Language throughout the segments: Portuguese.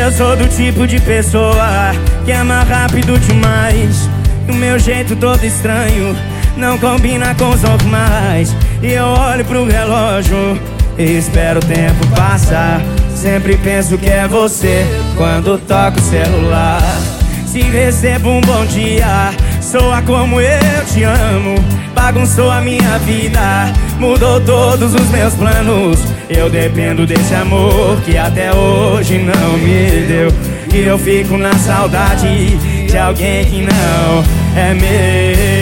Eu sou do tipo de pessoa que ama rápido demais. O meu jeito todo estranho não combina com os normais. E eu olho pro relógio e espero o tempo passar. Sempre penso que é você quando toco o celular. Se recebo um bom dia, soa como eu te amo. Bagunçou a minha vida, mudou todos os meus planos. Eu dependo desse amor que até hoje não me deu. E eu fico na saudade de alguém que não é meu.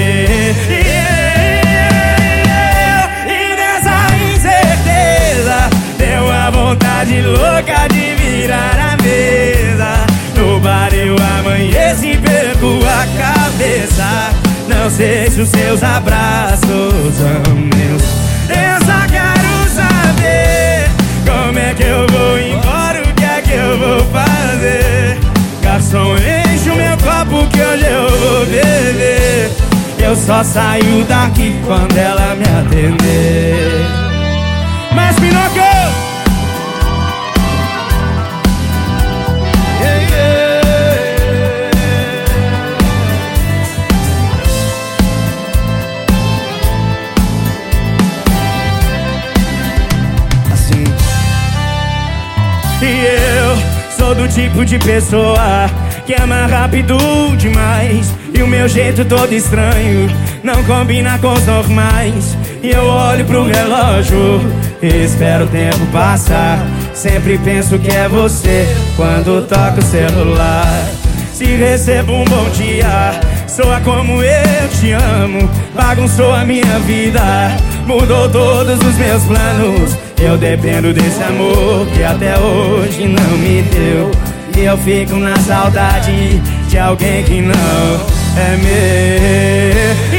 Não sei se os seus abraços são meus. Eu só quero saber como é que eu vou embora, o que é que eu vou fazer. Garçom, enche o meu copo que hoje eu vou beber. Eu só saio daqui quando ela me atender. E eu sou do tipo de pessoa que ama rápido demais. E o meu jeito todo estranho não combina com os normais. E eu olho pro relógio e espero o tempo passar. Sempre penso que é você quando toco o celular. Se recebo um bom dia, soa como eu te amo. Bagunçou a minha vida, mudou todos os meus planos. Eu dependo desse amor que até hoje não me deu. E eu fico na saudade de alguém que não é meu.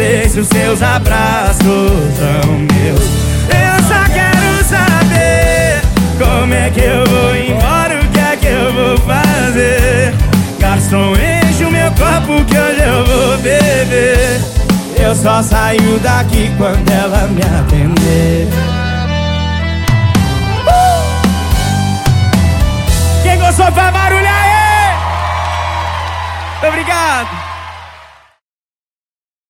Sei se os seus abraços são meus. Eu só quero saber como é que eu vou embora, o que é que eu vou fazer. Garçom, enche o meu copo que hoje eu vou beber. Eu só saio daqui quando ela me atender.